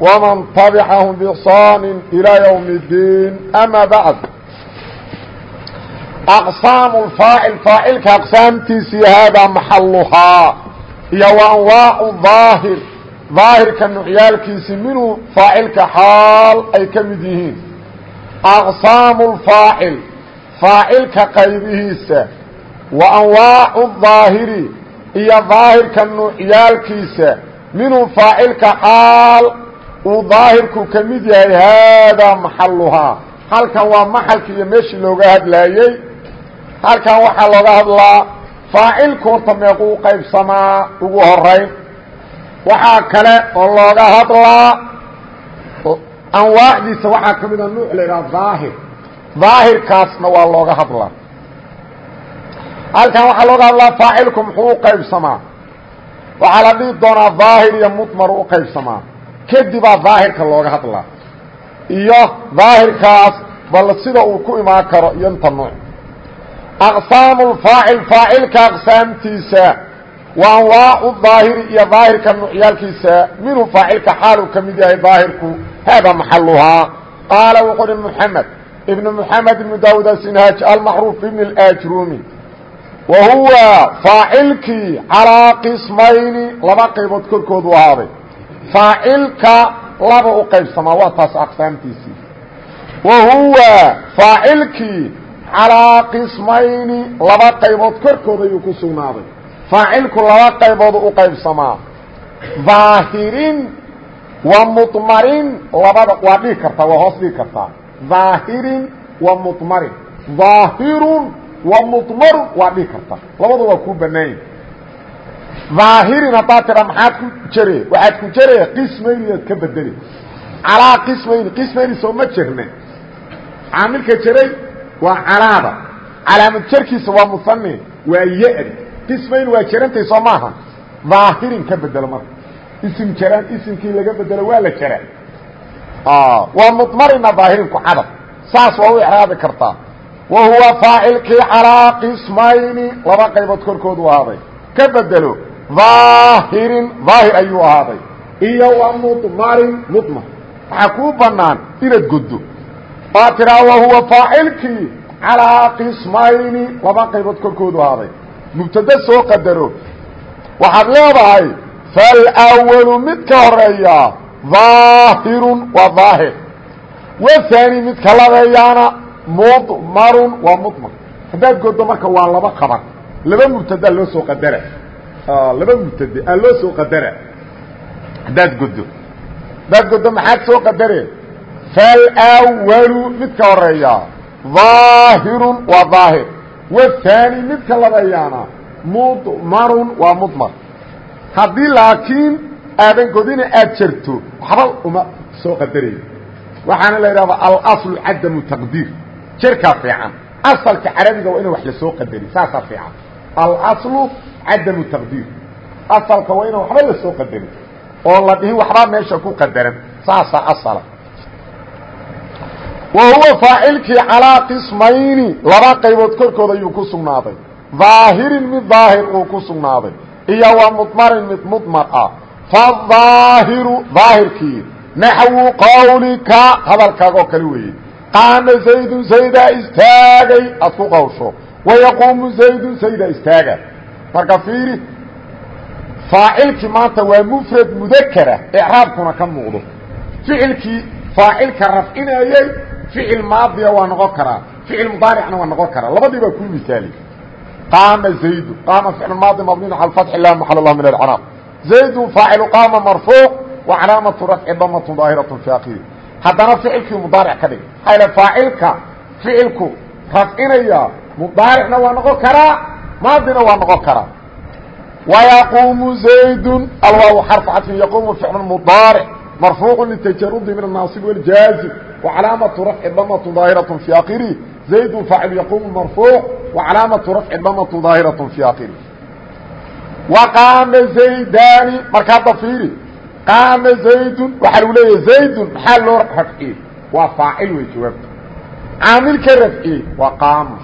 ومن تبعهم بإحصان إلى يوم الدين أما بعد أقسام الفاعل فاعلka أقساamtiisii haadaa محaluhaa iyo وأنواaع ظاahir ظaahirka نucyaalkiisi minhu faacilka xaal ay ka mid yihiin أqسaaم الفاacل faacilka qaybihiisa وأنواaع الظaahiri iyo ظaahirka nucyaalkiisa minhu faacilka xaal uu daahirku ka mid yahay haadaa maxaluhaa halkan waa maxalki iyo meeshii looga hadlaayey. Halkan waxaa looga hadlaa faacilku horta meequu qaybsamaa ugu horeyn waxaa kale oo looga hadlaa anwaacdiisa waxaa ka mida nuuc la idhaha daahir. Daahirkaasna waa looga hadlaa. Halkan waxaa looga hadlaa faacilku muxuu u qaybsamaa? Waxaa la dhihi doonaa daahir iyo mudmar u kadibaa daahirka looga hadlaa iyo daahirkaas bal sida uu ku imaan karo iyo inta nuuc aqsaamu lfaacil faacilka aqsaamtiisa wa anwaacu daahiri iyo daahirka nuucyaalkiisa. Minhu faacilka xaaluu ka mid yahay daahirku haadaa maxaluhaa qaala wuxuu uhi mxamed ibn mxamed ibnu daawud asinhaaj almacruuf ibn اlaajrumi wa huwa faacilkii calىa qismayni laba qaybood korkoodu ahaaday faacilka laba u qaybsamaa waa taas aqsaamtiisii. Wa huwa faacilkii calaa qismayni laba qaybood korkood ayuu ku sugnaaday. Faacilku laba qaybood u qaybsamaa dhaahirin wa mudmarin labada waa dhigi kartaa waa hoos dhigi kartaa dhaahirin wa mudmarin. Dhaahirun wa waa dhigi kartaa labada waa kuu banaanya aahirin haddaad tidha maxaad ku jere waxaad ku jere qismayniaad ka bedeli. Calaa qismayni qismayni sooma jirna caamilka jeray waa calaada. Calaamad jarkiisa waa musane waa ya-di qismayn waa jarantay soo maaha. Aahirin ka bedelo marka. Ism jaraan isimkii laga bedelo waa la jaraa waa mudmarina daahirin ku cadab. Saas waa u exraabi kartaa wa huwa faacilkii calaa qismayni. Laba qaybood korkoodu ahaaday. Ka bedelo aahirin aahir ayuu ahaaday. Iyo wa mumarin mudmar waxaa kuu banaan inaad goddo baa tiraa wahuwa faacilkii calaa qismayni laba qaybood korkoodu ahaaday. Mubtado soo qadaro. Waxaad leedahay falwalu mid ka horreeya daahirun waa daahir wahaani mid ka labeeyaana mudmarun waa mudmar. Haddaad goddo marka waa laba qaban. Laba mubtada loo soo qadara laba mubtade aa loo soo qadara haddaad goddo haddaad goddo maxaad soo qadare falwalu midka horeeya ظaahirun waa ظaahir waثaani midka labeeyaana mudmarun waa mudmar haddii laakiin aadan godina aad jarto waxba uma soo qadarayo waxaana la idhahdaa alaslu cadamu taqdiir jerkaa fiican asalka carabiga waa ina wax la soo qadari saasaa fiican alaslu cadamu taqdiir. Asalka waa inaan waxba la soo qadarin oo la dhihin waxbaa meesha ku qadaran saasaa asala wa huwa faacilkii calaa qismayni. Laba qaybood korkood ayuu ku sugnaaday. Dhaahirin mid daahir uu ku sugnaaday. Iyo wa mudmarin mid mudmar ah. Fadaahiru daahirkii naxwu qawlika hadalkaagoo kale weeye. Qaama zaydun zaydaa istaagay. Aad ku qawsho wayaquumu zaydun zayda istaaga marka fiiri faacilkii maanta waa mfrad mudakara icraabkuna ka muuqdo ficilkii faacilka rafcinayey ficil maadiya waa noqon karaa ficil mudaaricna waa noqon karaa labadii baa kuu misaali qaama zaydu qaama ficl maadi mabniin cala fatxi lah maxal lah min alcraab zaydun faacilu qaama marfuuc wa calaamatu rafci damatun daahiratu fi akhiri haddana ficilkii mudaaric ka dhig maxaa faacilka ficilku rafcinaya mudaaricna waa noqon karaa maadina waa noqon karaa ويquم زayd alwaaw xarف cadفin yquم فicl mdaarc marfuuع ltajarudi min النaaصib والjaaزim وcalaamaةu rafci damaة ظaahiraة في akiri زayd faacil yaqumu marfuuع وcalaamaةu rafci damaة ظaahiraة في akiri وqaama زaydani marka hadda fiiri qaama زaydun waxaa lagu leeyahay زaydun maxaa loo rafciyey waa faacil wey jawaabta caamilka rafciyey waa qaama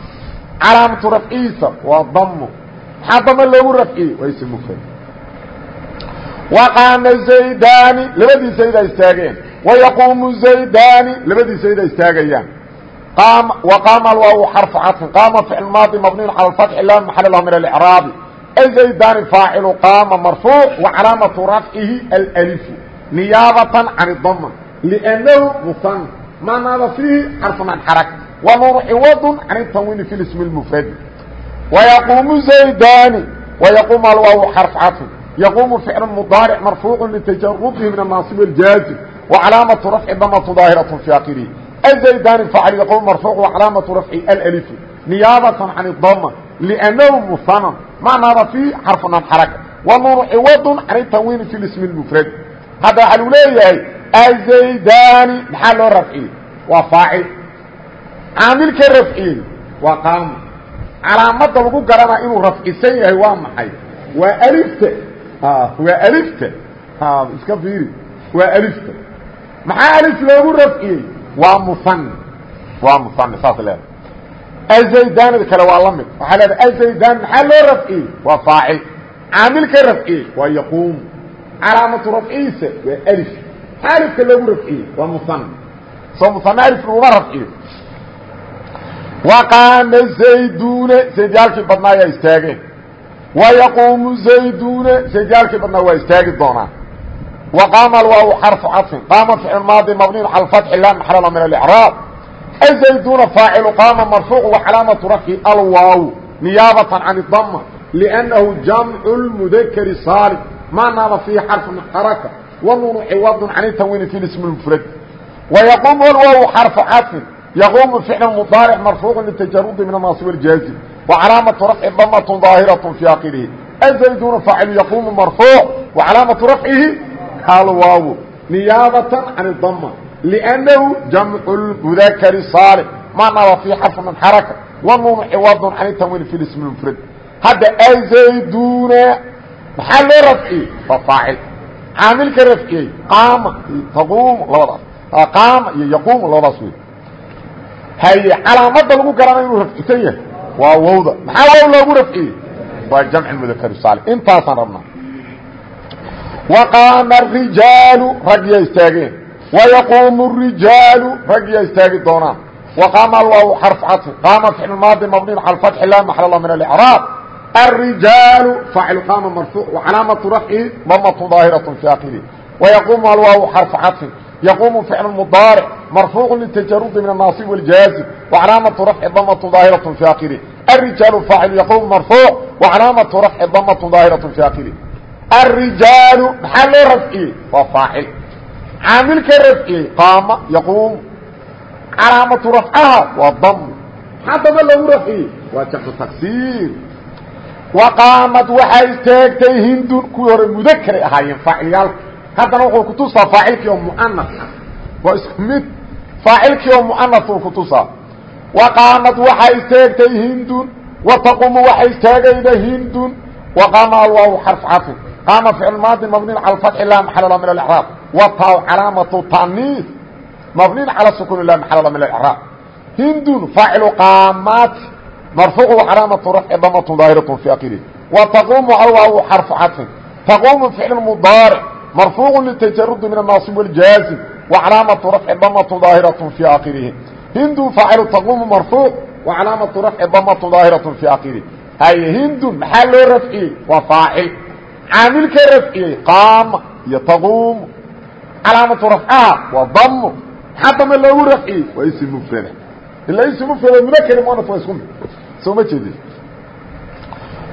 calaamatu rafcihiisa waa damo maxaa dame loogu rafciyey? Waa ism mufrad waqaama zaydaani labadii zaydaa istaageen. Wayaquumu zaydaani labadii zaydaa istaagayaan. Waqaama alwaaw xarfu cadfin qaama ficl maadi mabniyun cala alfatxi laa maxala lahu min alicraabi azaydaani faacilu qaama marfuuc wa calaamatu rafcihi alalifu. Niyaabatan can idama liannahu musan maanaada fiihi xarfu man xaraka wanuunu ciwad can الtanwiini fi اsm الmfradi ويquumu زaydani ويquumu alwaaw xarفu caطfin يقuم فعل مضارع مرفوع لتجرده من الناaصب الجاaزم وعلاaمة رفع dمة ظاaهرة في آkره الزaيدان فعل يقوم مرفوع وعلاaمة رفع الألف نياaبة عن الضمة لأنه مثنى معناada في حرف حركة ونون عوض عن التنوين في الاسم المفرد hadda waxa lu leeyahay الزaيدان مaxaa loo رفعiyey waa فاaعل caamilka rafciyey waa qaama calaamada lagu garanaa inuu rafcisan yahay waa maxay? Waa alifta waa alifta iska fiiri. Waa alifta maxaa alif loogu rafciyey? Waa musan waa musan saas leeda azaydanada kale waa la mid. Waxaa leeda azaydan maxaa loo rafciyey? Waa faacil. Caamilka rafciyey? Waa yaquumu calaamatu rafciisa waa alif. Maxaa alifka loogu rafciyey waa musan soo musan alif laguma rafciyo waqaama zayduuna zaydyaalkii badnaa ayaa istaageen wayaquumu zayduuna zaydyaalkii badnaa waa istaagi doonaan waqaama alwaaw xarfu cadfin qaama ficil maadi mabniyn cala lfatxi laa maxalala min alicraab azayduuna faacilu qaama marfuucu wacalaamatu rafi alwaaw niyaabatan can idama liannahu jamcu lmudakari saalim maa naaba fiihi xarfun xaraka wanuunu ciwadun cani tanwiini fi ismi mufrad wayaquumu alwaaw xarfu cadfin yaquumu فicl mdaarc marfuuع lتjarudi min الnaصib الjaaزim وعلاaمة رفع dmة ظاahiرة في akhرihi الزayduna فاacل يquم مرفوع وعلاaمaة رفعihi alwaaw نiyaabaة عن الdmة لأنhu جمع المذkر صاaلح ma naba في xرف من حaركة wnun عوaض عن التنوين في اسم المفrد hadda الزayduna maxaa loo rafciyey waa faacil caamilka rafciyey qaama taquum labadaas qaama iyo yaquum labadaas wey haye calaamada lagu garana inuu rafcisan yahay waa wowda maxaa wow loogu rafciyey waa jamc mudakr saalix intaasaan rabnaa waqaama الrijaalu ragyaa istaageen wayaquumu الrijaalu ragyaa istaagi doonaan waqaama alwaaw xarf caطfi qaama ficl maadi mabniin calى fatxi la maxal min اlإcraab الrijaalu faacil qaama marfuuc wacalaamatu rafcihi damatu ظaahiraة fi akhirihi wayaquumu alwaaw xarf caطfin yaquumu ficl mudaaric marfuuc litajarudi min الnaasib wاljaazim wacalaamatu rafci damatu ظaahiraة fi akhirihi الrijaalu faacil yaquumu marfuuc wacalaamatu rafci damatu ظaahiraة fi akhirihi الrijaalu maxaa loo rafciyey waa faacil caamilka rafciyey qaama yaquum calaamatu rafcaha waa dam maxaa dama loogu rafciyey waa jamcu taksiir waqaamad waxay istaagtay hindun kuwii hore mudakaray ahaayeen faacilyaalka haddana wuxuu kutusaa faacilkii oo muanaa ah. waa isku mid. Faacilkii oo muanauu kutusaa waqaanad waxaa istaagtay hindun. Wataqumu waxa istaagayda hindun. Waqaama alwaaw xarf cafi qaama ficil maadi mabniin cala fatxi laa maxala min alraab wataaw calaamatu taniis mabniin cala sukuuni laa maxala la min alraab hindun faacilu qaamaati marfuucu calaamatu rafci damatun daahiratun fii akirihi wataqumu alwaaw xarfu cafi taqumu ficil mudaaric. marfuucu litajarudi min الnaasib wاljaazim wacalaamatu rafci damatu daahiraة fi akirihi hindu faacilu taqumu marfuuc wacalaamatu rafci damatu daahiraة fi akirih haye hindun maxaa loo rafciyey waa faacil caamilka rafciyey qaama iyo taquumu calaamatu rafcaha waa damu maxaa dame loogu rafciyey waa ism mufrada ila ism mufrada mudakr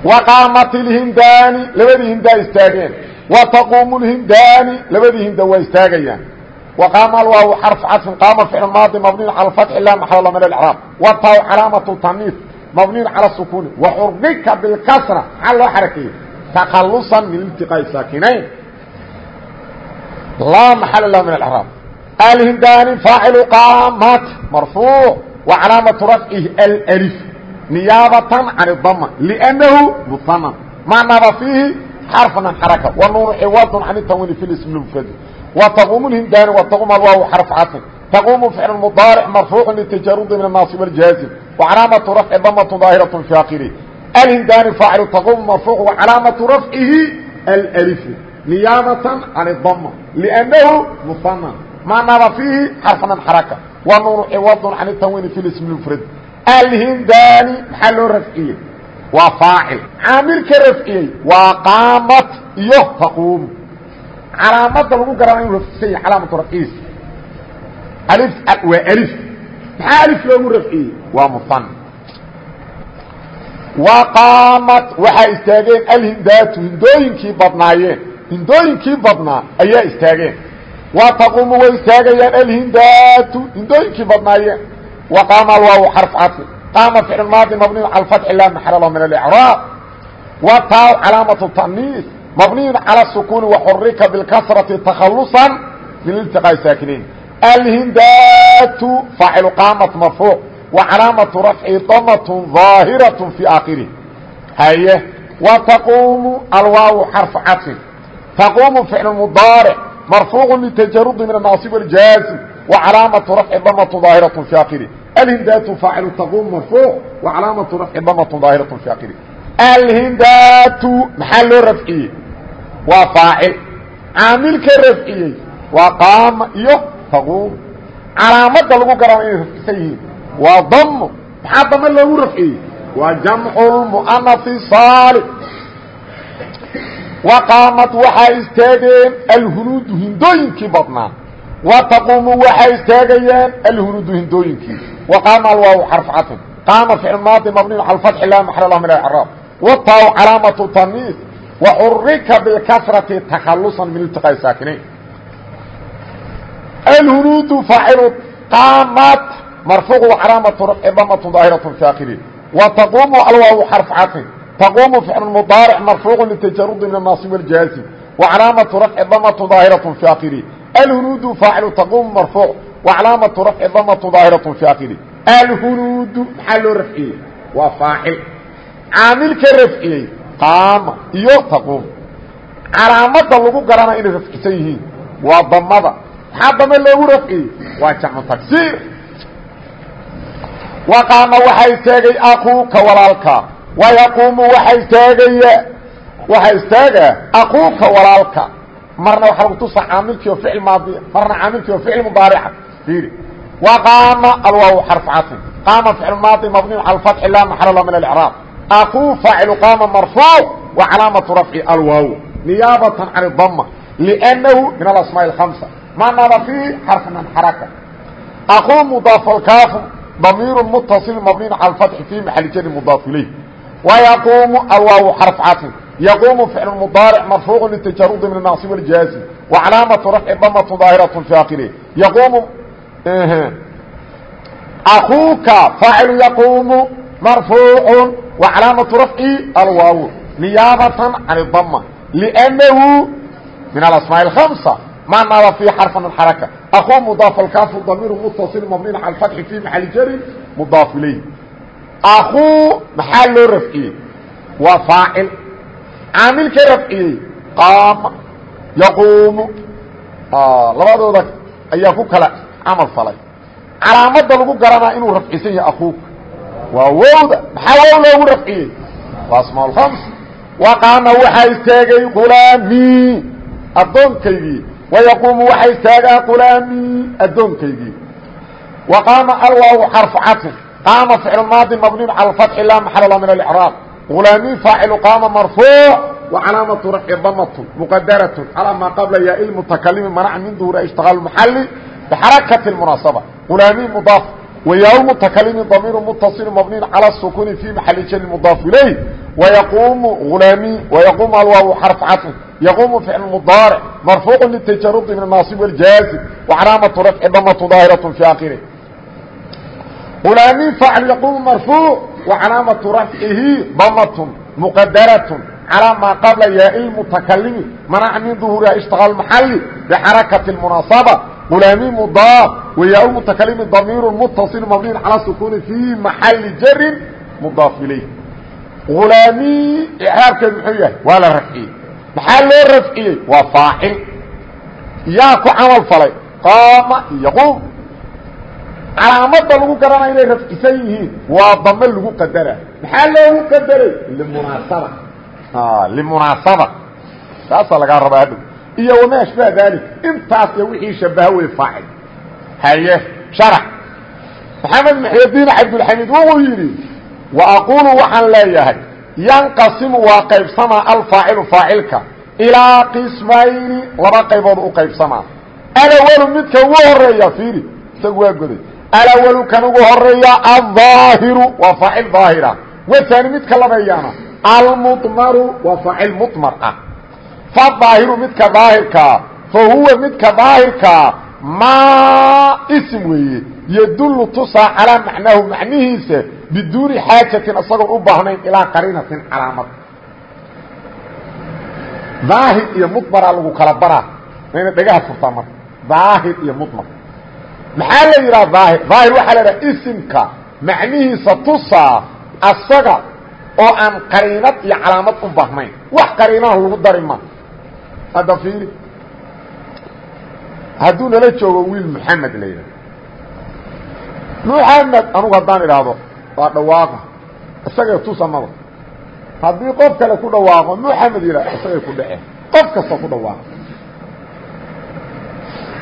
muanaf waa isku mid soo ma jeedin waqaamat ilhindaani labadii hindaa istaageen wa taquumu lhindaani labadii hinda waa istaagayaan waqaama alwaaw xarf cadfin qaama ficl maadi mabniin cala fatxi la maxalla min alcraab wataw calaamatu taniif mabniin cala sukuni waxurika bilkasra maxaa loo xarakeeyey تkلصا من التقاء الساkنayn لا محل لh من العراab alhindani faacilu qaamat marfuuc wa calaamatu rafcihi alf niyaabatan can dama lnahu muhanan macnaba fiihi xarfan xaraka wa nuunu ciwadun can tanwiini fi ism mufradi. Wa taquumu lhindani wa taqum alwaaw xarf casin taquumu ficl mudaaric marfuucu litajarudi min anaasib aljaazim wa calaamatu rafci damatu daahiraة fi akiri alhindani faacilu taquumu marfuuc wa calaamatu rafcihi alfu niyaabatan can dama lnahu muhanan macnaba fiihi xarfan xaraka. Wa nuunu ciwadun alhindani maxaa loo rafciyey waa faacil. caamilka rafciyey waa qaamat iyo taquum calaamada lagu garana inu rafcisan yahay calaamatu rafciisa ali waa alif maxaa alif loogu rafciyey waa musan wa qaamat waxaa istaageen alhindaatu hindooyinkii badnaayeen hindooyinkii badnaa ayaa istaageen wa taquumu way istaagayaan alhindaatu hindooyinkii badnaayeen wa qaama alwaaw xarf cadfi qaama ficl maadi mabniy cala fatxi laa maxala lahu min alicraab wa taa calaamatu taniis mabniyu cala sukuuni waxurika bilkasrati takhalusan min iltiqaa'i saakiniin alhindaatu faacilu qaamat marfuuc wa calaamatu rafci damatun ظaahiraة fi aakhirih haye wa taquumu alwaaw xarfu cadfin taquumu ficl mudaaric marfuucu litajarudi min anaasib اljaazim wa calaamatu rafci damatun ظaahiraة fi aakhirih alhindaatu faacilu taquum marfuuc wa calaamatu rafci damatun daahiraة fi akiri alhindaatu maxaa loo rafciyey waa faacil caamilka rafciyey waa qaama iyo taquum calaamada lagu garana inay rafcisan yihiin waa damo maxaa dame loogu rafciyey waa jamcu lmu'anasi saalix wa qaamad waxaa istaageen alhunuudu hindooyinkii badnaa wa taquumu waxay istaagayaan alhunuudu hindooyinkii وقام الواو حرف عطف قام فعل ماضي مبني على الفتح لا محل له من الاعراب والطاء علامة تمييز وحرك بالكسرة تخلصا من التقاء ساكنين الهنود فاعل قامت مرفوع وعلامة رفع ضمة ظاهرة في آخره وتقوم الواو حرف عطف تقوم فعل مضارع مرفوع للتجرد من الناصب والجازم وعلامة رفع ضمة ظاهرة في alhunuudu faacilu taquumu marfuuc waclaamatu rafci damatu daahiratu fi akiri alhunuudu maxaa loo rafciyey waa faacil caamilka rafciyey qaama iyo taquumu calaamadda lagu garanaya inay rafcisan yihiin waa damada maxaa dame loogu rafciyey waa jacmu tagsiir waqaama waxaa istaagay aquuka walaalkaa wayaquumu waxaa istaagaya waxaa istaagaa aquuka walaalka marna waxaa lagu tusaa caamilkii oo ficil maadiya marna caamilkii oo ficil mudaarica وقام الواو حرف عطف قام فعل ماضي مبني على الفتح لا محل له من الاعراب اخو فاعل قام مرفوع وعلامة رفع الواو نيابة عن الضمة لأنه من الأسماء الخمسة ما نرى فيه حرف من حركة أخو مضاف الكاف ضمير متصل مبني على الفتح في محل جر مضاف إليه ويقوم الواو حرف عطف يقوم فعل مضارع مرفوع للتجرد من الناصب الجازي وعلامة رفع ضمة ظاهرة في آخره يقوم akuuka faacil yaquumu marfuucu wa calaamatu rafci alwaaw niyaabatan can dama lnahu min alasmaa اhamsa ma naaba fi xarfan xaraka akuu mudaaf alkaafu damiiru mutaصil mabniin cala fatxi fi maxali jarin mudaaf ilayh akuu maxaa loo rafciyey waa faacil caamilka rafciyey qaama yaquumu labadooda ayaa ku kala camal falay. Calaamada lagu garanaa inuu rafcisan yahay akuuka waa wowda maxaa wow loogu rafciyey? Waa asmaa khams waqaama waxaa istaagay qulaamii addoonkaygii wayaquumu waxaa istaagaa qulaamii addoonkaygii waqaama alwaaw xarfu catin qaama ficlu maadi mabniin cala fatxi laa maxala la min alicraab ulaamin aacilu qaama marfuuc wacalaamatu rafci damatun muqadaratun calaa maa qabla yaa ilmutakalimi manaca min duhuri ishtiqaal maxali bixarakati munaasaba ulaamin mudaaf wayaa mutakalimi damiiru mutasilu mabniin cala sukuuni fi maxali jari mudaaf ilayh wayquumu ulaami wayaquumu alwaaw xarf cafi yaquumu ficlu mudaaric marfuucu litajarudi min anaasib wاljaazim wacalaamatu rafci damatu daahiratu fi akhirih ulaamin aacil yaquumu marfuuc وعلاaمة رفعه dmة مqdرة على ما قبل ياء المتكلم منع من ظهورها اشتغال محلي بحركة المناصبة غulaami mdaaf wayaa mutakalimi damiir mutaصil mabniin calى sukuni fii maxali jarin mdaaf ilayh غulaami icraabkeed muxuu yahay waa la rafciyey maxaa loo rafciyey waa faacil yaa ku camal falay qaama iyo qum calaamada lagu garanaya inay rafcisan yihiin waa dame lagu qadara. Maxaa loogu qadaray? Limunaasaba. Limunaasaba. Taasaa lagaa rabaa hadhow. Iyo wamaa ashbaha dalik intaas iyo wixii shabaha wey faacil. Haye sharax. Maxamed maxydiin cabdulxamiid wuxuu yidhi wa aqulu waxaan leeyahay yanqasimu waa qaybsamaa alfaacilu faacilka ilaa qismayni laba qaybood u qaybsamaa. Alawalu midka ugu horreeya fiiri. Isagu waa goday alawalu kan ugu horreeya alظaahiru waa faacil daahira waani midka labeeyaana almudmaru waa faacil mudmar ah fadaahiru midka daahirkaa fa huwa midka daahirkaa maa ism weeye. Yadullu tusaa calaa macnaahu macnihiisa biduuni xaajatin isagoon u baahnayn ilaa qariinatin calaamad. Daahir iyo mudmaraa lagu kala baraa. Mayna dhagaha furtaa marka. Daahir iyo mudmar maxaa la yidhaha daahir? Daahir waxaa la idhaha isimka macnihiisa tusaa asaga oo aan qariinad iyo calaamad u baahnayn. Wax qariinaha lagu dari ma. Hadda fiiri. Hadduu nala joogo wiil moxamed la yidhaha. Moxamed anugu haddaan idhaahdo waa dhawaaqa. Isagay tusa maba. Haddii qof kale ku dhawaaqo moxamed yidhah isagay ku dhece qof kasta ku dhawaaqo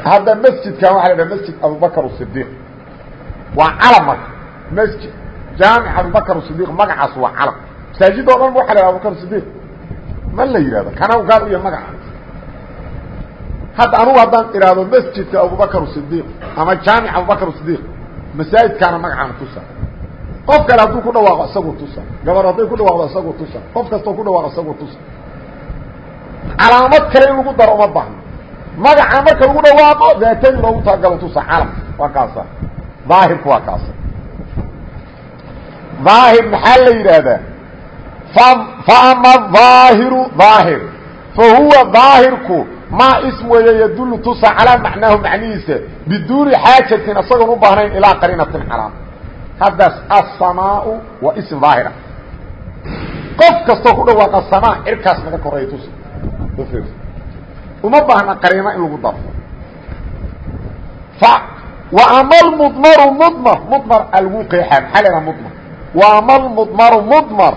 hadda masjidkan waxa la dhaha masjid abubakr الصidiq waa calam marka masjid jaamic abubakr الصidiq magacaas waa calam masaajid o dhan waxa la abubakr صidiq ma la yihahdo kana gaar u yahay magaca hadda anugu haddaan idhaahdo masjidka abubakr الصidiq ama jaamic abubakr الصidiq masaajidkaana magacaana tusa qof kale hadduu ku dhawaaqo isagoo tusa gabar hadday ku dhawaaqdo isagoo tusa qof kastoo ku dhawaaqo isagoo tusa calaamad kale in lagu daro uma baahno magaca marka lagu dhawaaqo daatadii loogu talagalo tusa calam waa kaasa daahirku waa kaasa daahir maxaa la yidhaahdaa? Fa ama aahiru daahir. Fa huwa daahirku maa ism weeye yadullu tusa calaa macnaahu macnihiisa biduuni xaajatin isagoon u baahnayn ilaa qariinatin calaam haddaas asamaau waa ism daahira. Qof kastoo ku dhawaaqa samaa cirkaas naga koreeya tusa uma baahna qariino in lagu daro ama almudmaru mudmar mudmar algu qeexaa maxaa leedaha mudmar? Wa ama almudmaru mudmar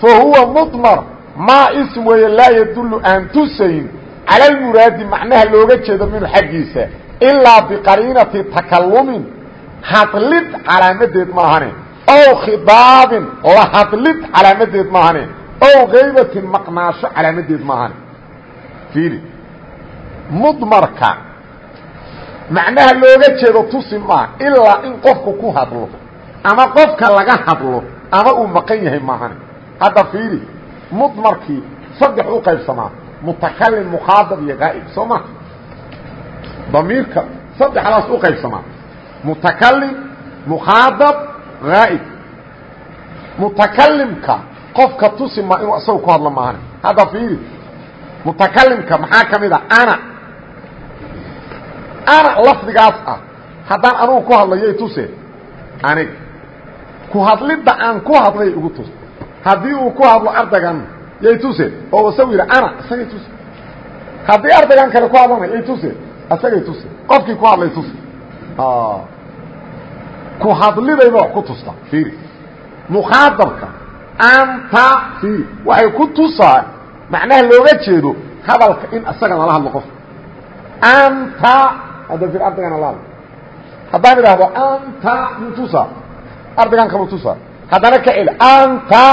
fa huwa mudmar maa ism weeye laa yadullu aan tusayn cala almuraadi macnaha looga jeedo minhu xaggiisa ilaa biqariinati takalumin hadlid calaamadeed maahane ow khidaabin la hadlid calaamadeed maahane ow kaybatin maqnaasho calaamadeed maahane fiiri mudmarka. Macnaha looga jeedo tusi maa ilaa in qofku ku hadlo ama qofka laga hadlo ama uu maqan yahay maahane hadda fiiri mudmarkii saddex u qaybsamaa mutakalim mukhaadab iyo gaa'ib soo ma? Damiirka saddexdaas u qaybsamaa mutakalim mukhaadab gaa'ib. Mutakalimka qofka tusi maa inuu isaga ku hadlo maahane hadda fiiri mutakalimka maxaa ka mid a ana ana lafdigaas ah. Haddaan anugu ku hadlayay tuse. Anig. Ku hadlidda aan ku hadlay igu tus haddii uu ku hadlo ardaygan yay tuse. Oo isagu yidhi ana isagay tuse. Haddii ardaygan kale ku hadlanay yay tuse. Isagay tuse. Qofkii ku hadlay tuse. Ku hadlidayba ku tusta. Fiiri. Mukhaadabka anta fiiri. Waxay ku tusaa macnaha looga jeedo hadalka in isaga lala hadlo qofka anta hadda ir ardaygan la hadlo haddaan idhaahdo anta mutusa ardaygan kama tusa haddana ka celi anta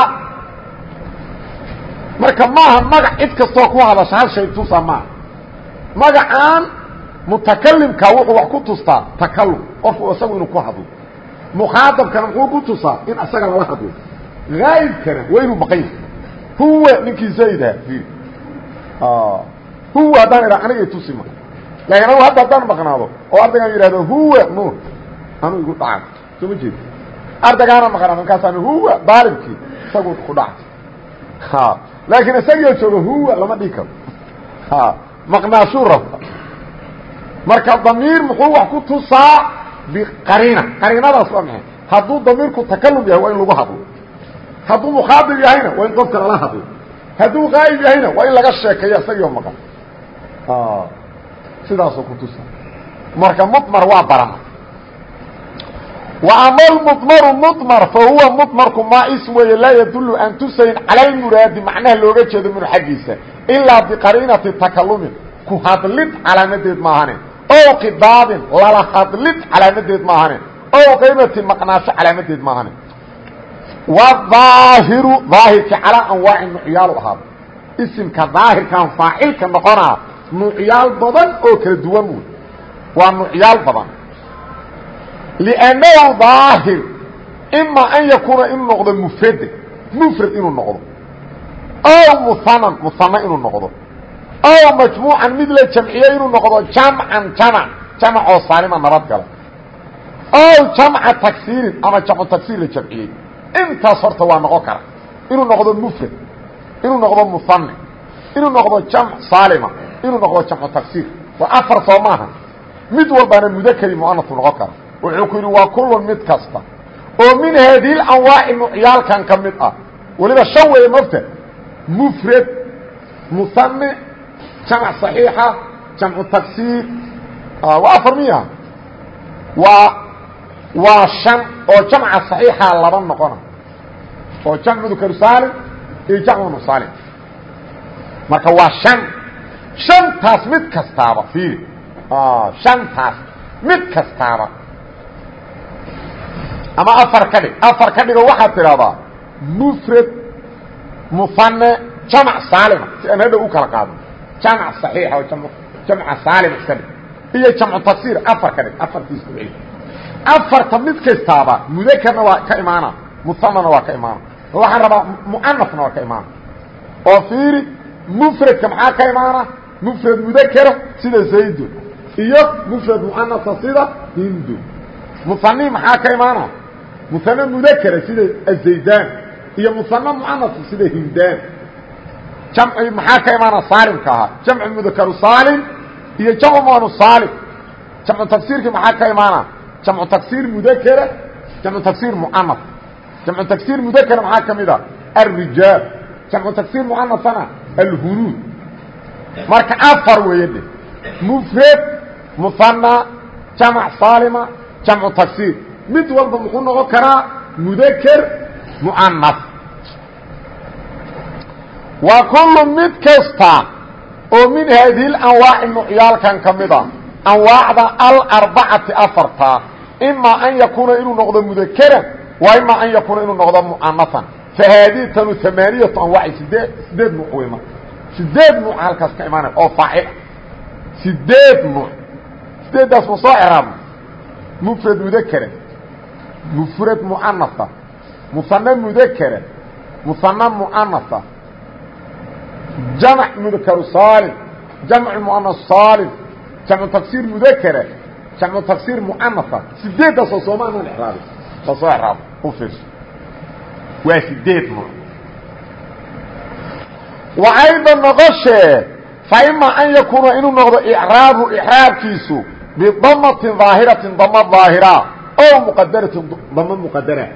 marka maaha magac cid kastoo ku hadasha hal shay tusa maaha. Magacaan mutakalimka wuxuu wax ku tustaa takalum qofku isagu inuu ku hadlo. Mukhaadabkana muxuu ku tusaa in isaga lala hadlo. Haayibkana waa inuu yahay huwa ninkii zaydha huwa haddaan aniga tusi laakiin anigu hadda haddaan maqnaado oo ardaygaan yidhahdo huwa nuur anuu igu dhaca soo ma jeedi ardaygaana maqnaa markaasaan huwa daalibkii isagu ku dhacay laakiin isagiyo joogo huwa lama dhihi karo. Maqnaashuu rabta marka damiir muxuu wax ku tusaa biqariina. Qariinadaas waa maxay? Hadduu damiirku takalum yahay waa in lagu hadlo. Hadduu mukhaadib yahayna waa in qofka lala hadlo. Hadduu qaa'ib yahayna waa in laga sheekeeyo isagio maqan sidaasoo ku tusa marka mudmar waa barana wa ama lmudmaru mudmar fa huwa mudmarku maa ism weeye laa yadullu aan tusayn lmuraadi macnaha looga jeedo minhu xaggiisa ilaa biqariinati takalumin ku hadlid calaamadeed maahane. Ow khidaabin lala hadlid calaamadeed maahane. Ow qaymatin maqnaasho calaamadeed maahane. Wdaahiru daahirka calaa anwaaci nucyaalu ahaada isimka daahirkan faacilka noqonaa nuucyaal badan oo kala duwan wey waa nuucyaal badan. Liannahu daahir ima an yakuuna inuu noqdo mufrada mufrad inuu noqdo. Ow muhanan muhana inuu noqdo. Ow majmuucan mid la jamciye inuu noqdo jamcan jamac jamac oo saalima nabad gala. Ow jamca tagsiirin ama jamcu tagsiir la jamciyey. Intaas horta waa noqon kara. Inuu noqdo mufrad inuu noqdo muhane inuu noqdo jamc saalima inuu noqdo jamcu taksiir waa afar soo maaha mid walbana mudakari muanasu noqon kara wuxuu ku yidhi waa kullun mid kasta oo min haadiil anwaaci nucyaalkan ka mid ah. Weliba shan weeye mafta mufrad musani jamc صaxiixa jamcu taksiir waa afar miyaha waa waa shan oo jamca صaxiixa laba noqona. Oo jamcu dukaru saalim iyo jamcu musaalim marka waa shan hantaas mid kastaaba iiri ah, hantaas mid kastaaba. Ama afar ka dhig. Afar ka dhigo waxaad tidhahdaa mufrad mufane jamc saalima si aan hadhow u kala qaadno. Jamc صaxiixa oo jamca saalima iska dhig. Iyo jamcu tafsiir afar ka dhig. Afartiisa ku celi afarta mid kastaaba mudakarna waa ka imaana. Muanana waa ka imaana. Waxaan rabaa muanafna waa ka imaana. Oo fiiri mufradka maxaa ka imaana? Mufrad mudakera sida zaydun iyo mufrad muanasa sida hindu. Musani maxaa ka imaana musane mudakera sida azaydan iyo musane muanasa sida hindaan jamci maxaa ka imaana saalimka ahaa jamcu mudakaru saalim iyo jamcu muanu saalim. Jamcu tafsiirkii maxaa ka imaana jamcu tagsiir mudakera jamcu tagsiir muanas jamcu tagsiir mudakera maxaa ka mid a alrijaal jamcu tagsiir muanasana alhunuud marka afar weeye dhe mufrad muhana jamc saalima jamcu tagsiir mid walba muxuu noqon karaa mudaker muanas wa kullu mid kasta oo min haadihi anwaaci nucyaalkan ka mid a anwaacda alarbacati afarta ima an yakuuna inuu noqdo mudakran wa ima an yakuuna inuu noqdo muanasan fahaadihi tanu amaaniyatu anwaaci sideed sideed nuuc sideed nuuc halkaas ka imaanaya oo faacil. Sideed nuuc sideeddaas ma soo ceraabno mufrad mudakera mufrad muanasa. Musane mudakera musane muanasa. Jamc mudakaru saalim jamc muanas saalim jamcu tagsiir mudakera jamcu tagsiir muanasa. Sideeddaasoo soomaanan exraabin soo soo exraab u fiirso. Waa sideed nuuc wa ayda noqoshee fa ima an yakuuna inuu noqdo icraabu icraabkiisu bidamatin daahiratin dama daahira oo muqadaratin dama muqadara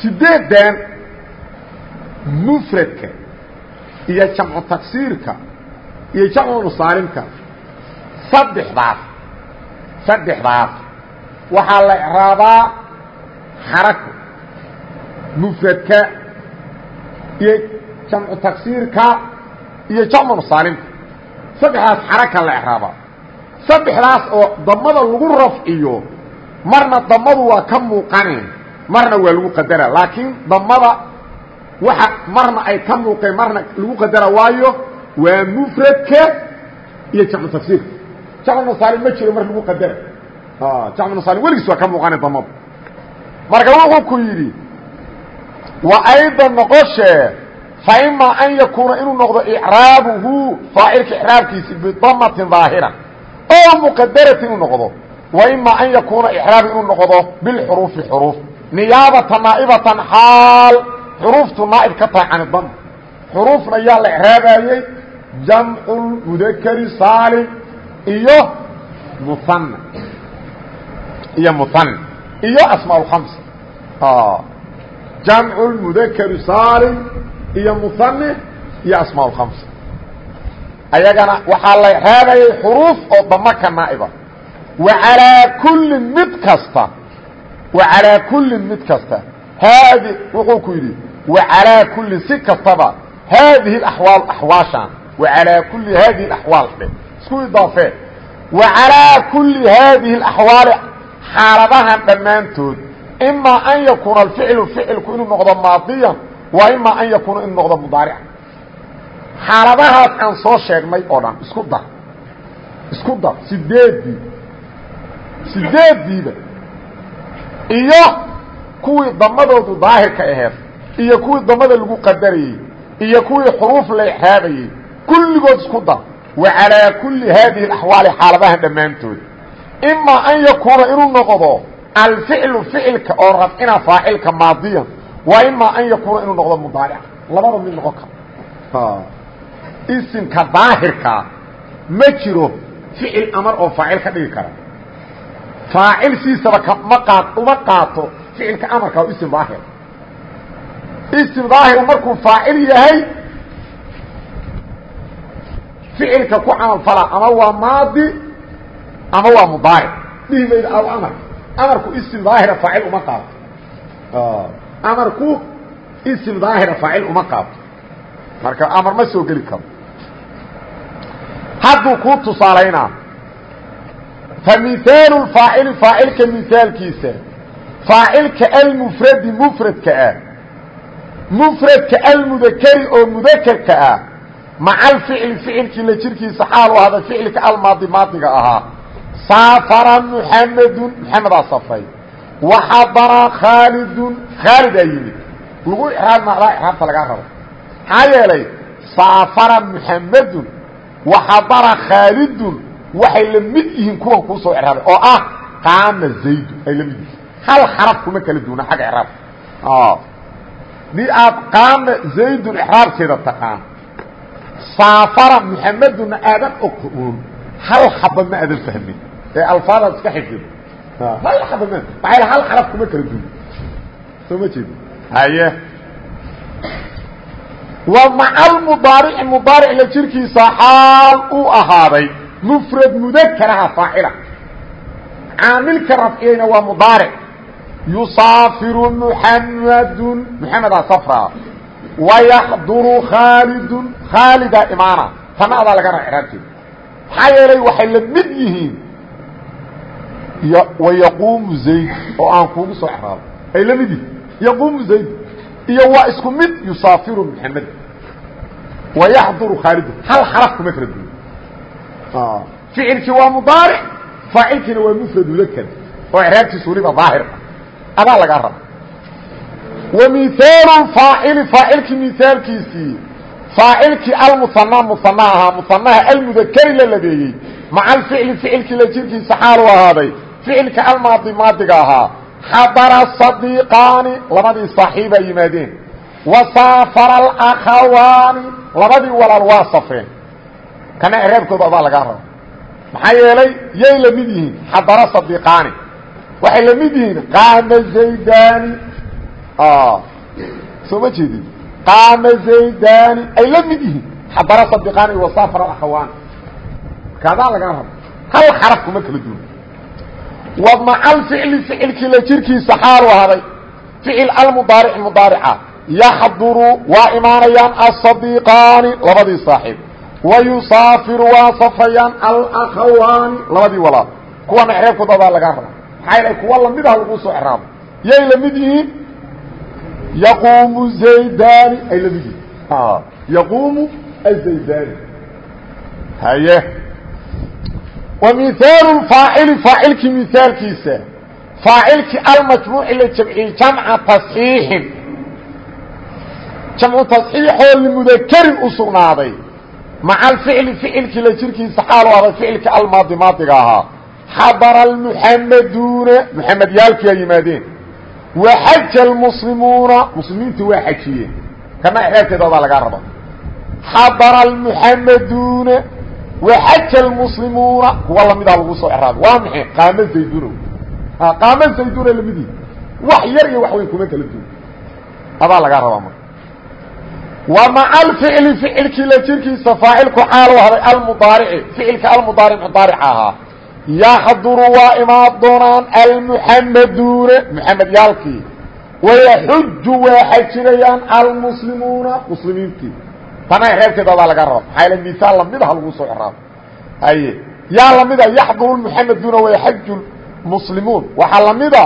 sideedan mufradka iyo jamcu tagsiirka iyo jamcu nusaalimka saddexdaas saddexdaas waxaa la icraabaa xarako mufradka iyo jamcu tagsiirka iyo jamcu nusaalimka saddexdaas xaraka la icraabaa saddexdaas oo damada lagu rafciyo marna damadu waa ka muuqaneen marna waa lagu qadara. Laakiin damada waxa marna ay ka muuqeen marna lagu qadara waayo waa mufradka iyo jamcu tagsiirka. Jamcu nusaalim ma jiro mar lagu qadara. Jamcu nusaalim weligiis waa ima an yakuuna inuu noqdo icraabuhu faacilka icraabkiisi bidamatin daahira oo muqadaratin inuu noqdo. Ima an yakuuna icraab inuu noqdo bilxuruufi xuruuf niyaabatan naa'ibatan xaal xuruuftu naa'ib ka tahay can idam xuruufna yaa la icraabayey jamcu mudakari saalim iyo muhanna iyo muhanna iyo asmaa lkhamsa jamcu lmudakari saalim iyo muhanne iyo asmaa lkhamsa ayagana waxaa la reebayay xuruuf oo dama ka naa'iba. Wa calaa kullin mid kasta wa calaa kullin mid kasta. Haadi wuxuu ku yidhi wa calaa kullin si kastaba haadihi axwaal axwaashaan wa calaa kulli haadihi axwaal dhe. Isku idaafee wa calaa kulli haadihi axwaali xaaladahan dhammaantood imaa an yakuuna alficlu ficilku inuu noqdo maadiyan wa imaa an yakuuna inuu noqdo mudaarican xaaladahaas aan soo sheegnay oo dhan isku dar. Isku dar. Sideedii sideeddiiba iyo kuwii damadoodu daahirka aheed iyo kuwii damada lagu qadarayey iyo kuwii xuruuf la exraabayey kulligood isku dar. Wa calaa kulli haadihi اaxwaali xaaladahan dhammaantood. Imaa an yakuuna inuu noqdo alficlu ficilka oo rafcina faacilka maadiyan wa imaa an yakuuna inuu noqdo mudaarica labada mid noqon karo. Isimka daahirkaa ma jiro ficil amar oo faacil ka dhigi kara. Faacil siisaba kama qaad uma qaato ficilka amarka oo isim daahir. Isim daahira markuu faacil yahay ficilka ku camal fala ama waa maadi ama waa mudaaric dhihi mayda aw amar. Amarku isim daahira faacil uma qaato amarku ism daahira faacil uma qaato. Marka amar ma soo geli karo. Hadduu kuu tusaalaynaa fa miaalu faacili faacilka miaalkiisa faacilka almufradi mufradka ah mufradka almudakeri oo mudakerka ah maca alficli ficilkii la jirkiisa xaal u ahda ficilka almaadi maadiga ahaa saafara muxamedun muxamedaa safray waxabara khaalidun khaalid a yimid lagu iraab maqlaa iraabta laga rabo. Maxaa yeelay saafara muxamadun waxabara khaalidun waxay la mid yihiin kuwan kuu soo iraabay oo ah qaama zaydu ay la mid yihiin. Hal xaraf kuma kala duuna xagga iraabka ah. mid aad qaama zaydun iraabkeeda taqaan saafara muxamadunna aadan og oon hal xaba ma aadan fahmin. Ee alfaadaad iska xifdin hal xaba ma maxaa hal xaraf kuma kala duuna soo ma jeed haye wa maca almudaarici mudaaric la jirkiisa xaal uu ahaaday. Mfrad mudkaraha faacila caamilka rafciyeyna waa mudaaric yusaafiru muxamadun muxamedaa safraa. Wayaxduru khaalidun khaalidaa imaana. Tana adaa laga raa iraabteeda maxaa yeelay waxay la mid yihiin wayaquumu zayd oo aan kuugu soo craabo ay la mid yihiin. Yaquumu zayd. Iyo waa isku mid yusaafiru muxamed wayaxduru khaalidun hal xaraf kuma kala duwan. Ficilkii waa mudaaric faacilkiina waa mufrad mudakr oo icraabtiisu weliba daahirka adaa lagaa raba wa mihaalu faacili faacilkii mihaalkiisii faacilkii almusanaa musana ahaa musanaha almudakeri la labeeyey maca alficli ficilkii la jirkiisa xaalu ahaaday ficilka almaadi maadiga ahaa xadara sadiiqaani labadii saaxiibaa yimaadeen wa saafara alakhawaani labadii walaal waa safreen kana icraabkooda adaa lagaa raba maxaa yeelay yay la mid yihiin xadara sadiqaani waxay la mid yihiin qaama zaydani soo ma jeedin qaama zaydani ay la mid yihiin xadara sadiqaani wasafar akhawaani marka adaa lagaa raba hal xaraf kuma kala duwan wa maca alficli ficilkii la jirkiisa xaalu ahaaday ficil almudaaric mudaarica. Yaxduru waa imaanayaan asadiqaani labadii saaxiib. Wayusaafiru waa safrayaan alakhawaani labadii walaal. Kuwana exraabkooda adaa lagaa raba maxaa yal kuwa la mid ah laguu soo exraabo yay la mid yihiin? Yaquumu zaydani ay la mid yihiin. Yaquumu azaydani haye wa mihaalu faacili faacilkii mihaalkiisa faacilkii almajmuuci la jamciyey jamca tasxiixin. Jamcu tasxiixoo limudakerin u sugnaaday. Maca alficli ficilkii la jirkiisa xaalu ahday ficilka almaadi maadiga ahaa. Xadara almuxamaduuna muxamedyaalkiyaa yimaadeen. Wa xaja almuslimuuna muslimiintu waa xajiyeen. Kana exraabkeeda adaa lagaa raba xadara waxaja almuslimuuna kuwa lamidaa lagu soo craabay waa maxay qaamo zayduno qaamo zayduna lamidii wax yar iyo wax weyn kuma kala duwan adaa lagaa rabaa marka wa maca alficli ficilkii la jirkiisa faacilku xaal ahday almudaarici ficilka almudaaric mudaarica ahaa yaxduru waa imaan doonaan almuxamaduuna muxamedyaalkii wayaxuju waa xajirayaan almuslimuuna muslimiintii tana reebkeeda adaa laga raba maxaa yale misaal lamidaha lagu soo craabo haye yaa lamida yaxduru muxamaduuna wayaxaju muslimuun. Waxaa lamida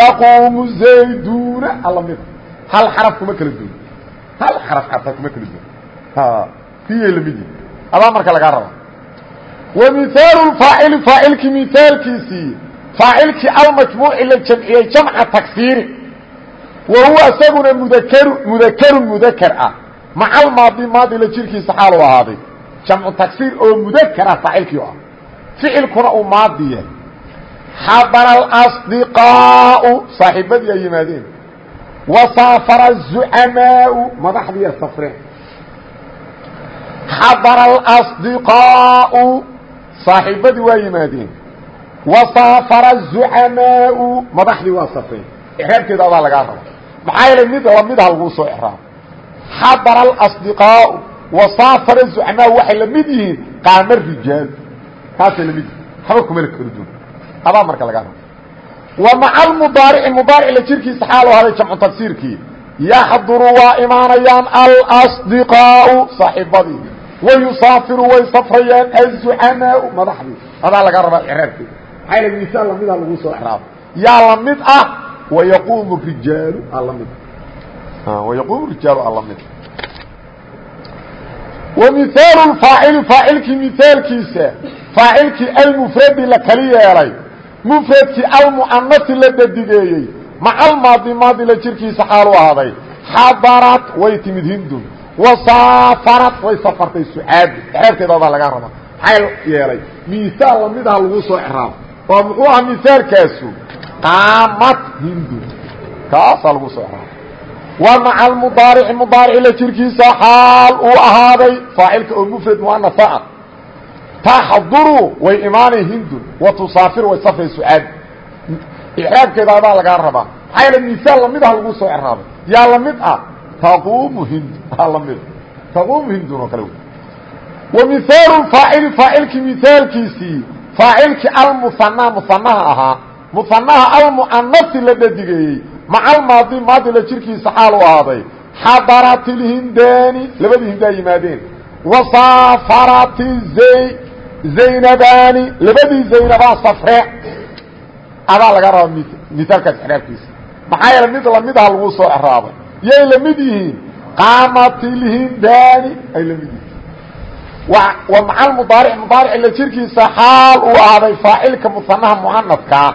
yaquumu zayduna alamida hal xaraf kuma kala duwan. Hal xaraf xataa kuma kala duwan. Siyay la mid yihiin adaa marka lagaa raba wa mihaalu faacili faacilkii mihaalkiisii faacilkii almajmuuci la jamciyey jamca tagsiiri wa huwa isaguna mudakru mudakerun mudakar ah maca almaadi maadi la jirkiisa xaalu ahaaday. Jamcu tagsiir oo mudakar ah faacilkii ah. Ficilkuna uu maadi yahay. Xadara alasdiqaau saaxiibadii ay yimaadeen. Wasaafara azucamaau madaxdiiya safreen. Xadara alasdiqaau saaxiibadii waa yimaadeen. Wasaafara azucamaau madaxdii waa safreen. Ixraabkeeda adaa lagaa raba maxaa yeelay mid lamidaha laguu soo exraabo xadara alasdiqaau wasaafara azucamaau waxay la mid yihiin qaama rijaal kaasay la mid yihiin haba kumala kordun adaa marka lagaa raba wa maca almudaarici mudaaricla jirkiisa xaal haday jamcu tagsiirkii yaxduru waa imaanayaan alasdiqaau saaxiibadii wayusaafiru way safrayaan azucamaau madaxdii adaa laga rabaa icraabkeeda maxaa misaal lamidaa lagu soo exraabo yaa la mid ah wayaquumu rijaalu alamid wayaquumu wa mihaalu faacili faacilkii mihaalkiisa faacilkii almufradi la kali yeelay mfradkii almuanasi la dadigeeyey maca almaadi maadi la jirkiisa xaalu ahaaday xadarat way timid hindun wasaafarat way safartay sucaadu exraabkeeda baa lagaa rabaa maxaa yeelay misaal lamidaha lagu soo exraabo oo muxuu ahaa misaalkaasu qaamat hindun kaasaa lagu soo exraabo wa maca almudaarici mudaarici la jirkiisa xaal uu ahaaday faacilka oo mfrad muanasa ah taxduru way imaanay hindun wa tusaafiru way safray sucaad icraabkeeda adaa lagaa rabaa. Maxaa yaele misaal lamidaha lagu soo ceraabay yaa la mid ah taquumu hindu aa la mid taquumu hindun oo kale wa mihaalu faacili faacilkii mihaalkiisii faacilkii almusanaa musanaha ahaa. Musanaha almu'anasi la dhadigeeyey maca almaadi maadila jirkiisa xaal u ahaaday. Xadarat ilhindaani labadii hindaa yimaadeen. Wasaafarat zay zaynabani labadii zaynabaa safre. Adaa laga raba misaalkaas exraabkiisa maxaa yeele mid lamidaha lagu soo exraabay yay la mid yihiin. Qaamatilhindani ay la mid yihiin. Wa maca mudaaric mudaaric la jirkiisa xaal uu ahaaday faacilka musanaha muanaskaa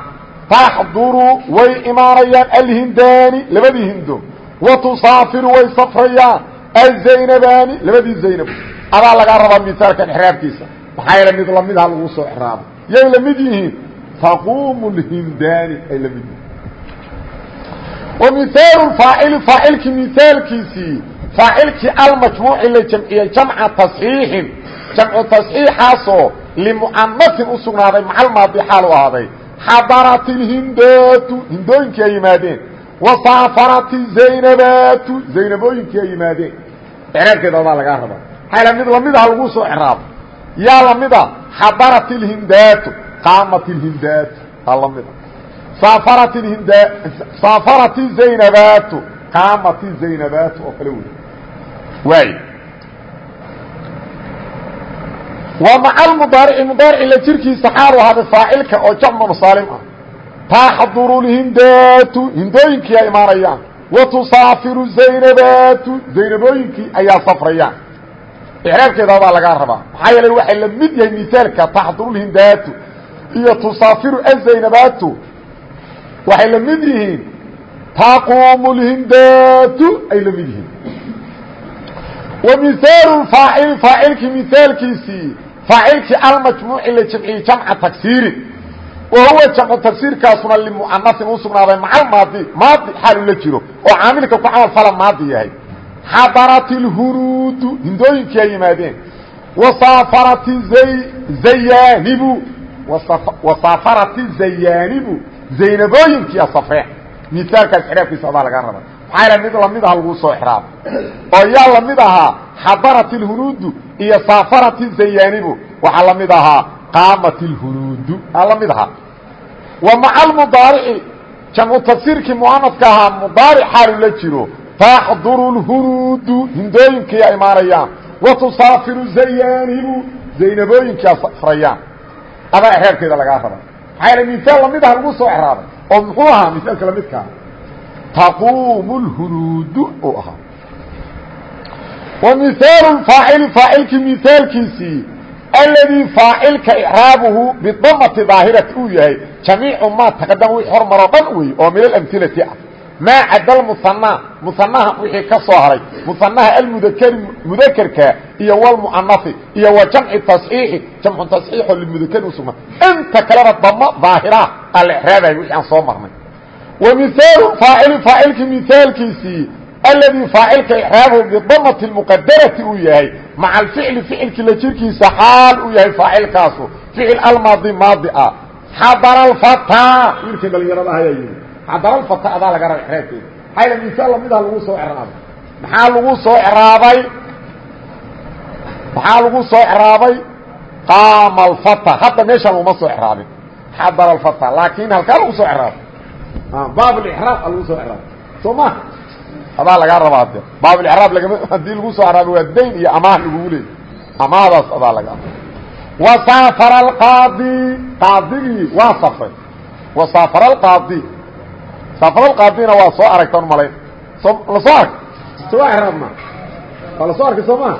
taxduru way imaanayaan alhindani labadii hindo wa tusaafiru way safrayaan azaynabani labadii zaynab adaa lagaa rabaa misaalkan exraabkiisa maxaa yeele mid lamidaha lagu soo exraabo yay la mid yihiin taquumu lhindaani ay la mid yihiin wa mihaalu faacili faacilkii mihaalkiisii faacilkii almajmuuci la jamciyey jamca tasxiixin jamcu tasxiixaasoo limu'anasin u sugnaaday macalmaadi xaal u ahaaday xadarat ilhindaatu hindooyinkii ay yimaadeen wasaafarat zaynabatu zaynabooyinkii ay yimaadeen ecraabkeeda adaa lagaa rabaa maxaa mid lamidaha lagu soo exraabo yaa lamida xadarat اlhindaatu qaamat اlhindaatu aa lamida saafarat hind saafarat الzaynabaatu qaamat الzaynabaatu oo kale wey waay waa maca almudaarici mudaarici la jirkiisa xaalu ahaaday faacilka oo jamcu masaalim ah. Taxduru lhindaatu hindooyinkii ay imaanayaan. Wa tusaafiru zaynabaatu zaynabooyinkii ayaa safrayaan. Icraabkeedabaa lagaa rabaa. Maxaa yeelay waxay la mid yahay misaalka taxdurulhindaatu iyo tusaafiru azaynabaatu waxay la mid yihiin taquumu lhindaatu ay la mid yihiin. Wa mihaalu faacili faacilkii mihaalkiisii faacilkii almajmuuci la jamciyey jamca tagsiirin wa huwa jamcu tagsiirkaasuna limu'anasin u sugnaaday macal maadi maadi xaalu la jiro oo caamilka ku camal fala maadi yahay xadarat اlhunuudu hindooyinkii ay yimaadeen wasaafarati zayaanibu wasaafarati zayaanibu zaynabooyinkiia safreen misaalkaas xiraabkiisa adaa laga raba maxaa mid lamid aha laguu soo xiraaba oo yaa lamid ahaa xadarat اlhunuudu iyo saafarati zayaanibu waxaa lamid ahaa qaamat اlhunuudu aa lamid ahaa wa maca almudaarici jamcu tafsiirkii muanadka ahaa mudaaric xaalu la jiro taxduru اlhunuudu hindooyinkiia imaanayaan wa tusaafiru zayaanibu zaynabooyinkia safrayaan adaa exraabkeeda lagaa raba maxaa yaele misaal lamid aha lagu soo exraabay oo muxuu ahaa misaalka lamidkaa taquumu اlhunuudu u ahaa. Wa mihaalu faacili faacilkii mihaalkiisii aladii faacilka icraabuhu bidamati daahirati uu yahay jamiicu maa taqadama wix hormaroo dhan wey oo min alamilati ah. Maa cada musanaa musanaha wixii ka soo haray musanaha almudakri mudakerka iyo walmu'anasi iyo wa jamci tasxiixi jamcu tasxiixo limudakeri usugna inta kaleba damo daahira alicraabayo wixi aan soo marnay faacili faacilkii mihaalkiisii aladii faacilka icraabuhu bidamati muqadarati uu yahay maca alficli ficilkii la jirkiisa xaal uu yahay faacilkaasu ficil almaadi maadi ah xadara alfataa wiilkii dhalinyarada ahayaa yimi xadara alfata adaa laga raba icraabkeeda maxaa yl misaal lamidaa lagu soo craabay maxaa lagu soo craabay maxaa lagu soo craabay qaama alfata hadda meeshaan laguma soo craabin xadara alfata laakin halkaa lagu soo craabay baab اlcraab a lagu soo craabay soo ma adaa lagaa rabaa de baabulcraab lagama haddii lagu soo craabay waa dayn iyo amaah lagugu leey amaahdaas adaa laga wasaafara alqaadi. Qaadigii waa safray wasaafara alqaadi. Saafara alqaadina waa soo aragtan umalayn so la soo ark soo raabma waa la soo arkay soo maa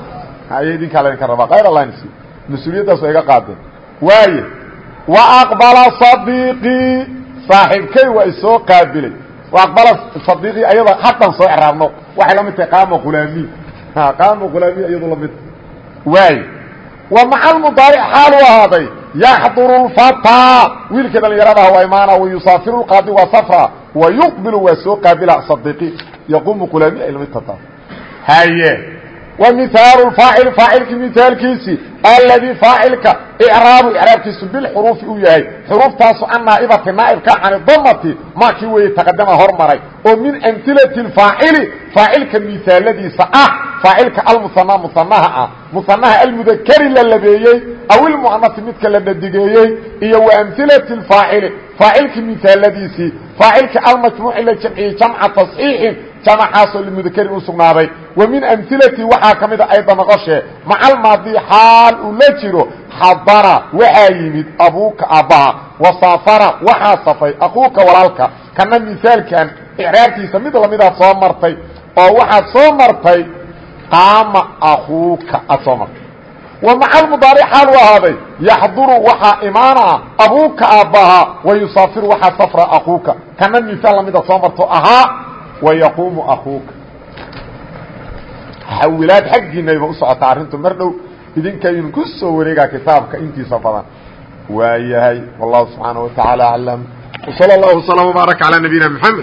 haye idinkaa laydinka rabaa. Kayr allah nsi mas'uuliyaddaas waa iga qaadeen. Waaye wa aqbala sadiiqii saaxiibkay waa isoo qaabilay. Aqbala sadiiqii ayada haddan soo ceraabno waxay la mid tahay qaama khulaamiya qaama khulaamiya iyadu la mid waayo wa maca almudaaric xaalu ahaaday yaxduru lfataa wiilkii dhallinyaradaha ah waa imaana wa yusaafiru lqaadi waa safra. Wa yuqbilu waa soo qaabila sadiiqi. Yaquumu khulaamiya ay la mid tataa haye. Wa mihaalu faacil faacilkii mihaalkiisii الذي فاaعلka إعراaب إعراabkiisu بالxروف uu yahay xروفتaasu النaaئبةi نaaئبka can الضمti makii wey تqdma hormaray oo min أمثiلة الفاaعل فاaعلka مثaaلadiisa ah فاaعلka المثنى مثنaha ah مثنaha المذkri la labeeyey aw المؤنثi midka la dhadigeeyey iyo وأمثiلة الفاaعل فاaعلki مثaaلadiisii فاaعلka المجموع la جمعiyey جمعa تصحيiحi jamcaasoo limudakarin u sugnaaday wa min amilati waxaa ka mida ayda noqoshe macalmaadi xaal uu la jiro xadara waxaa yimid abuuka aabbaha wasaafara waxaa safay akuuka walaalka. Kana misaalkan icraabtiisa mid lamidaa soo martay oo waxaad soo martay qaama akuuka aad soo martay. Wa maca lmudaaric xaal u ahaaday yaxduru waxaa imaanaa abuuka aabbaha wa yusaafiru waxaa safra akuuka kana misaal lamida soo marto ahaa u socotaa idinkaynu ku soo wareegaa kitaabka intiisa badan waa yahay wallahu subxaanaه wa taعaalى aclam wslى اllahu وsلم وbaarك عalى nabiyina mحamed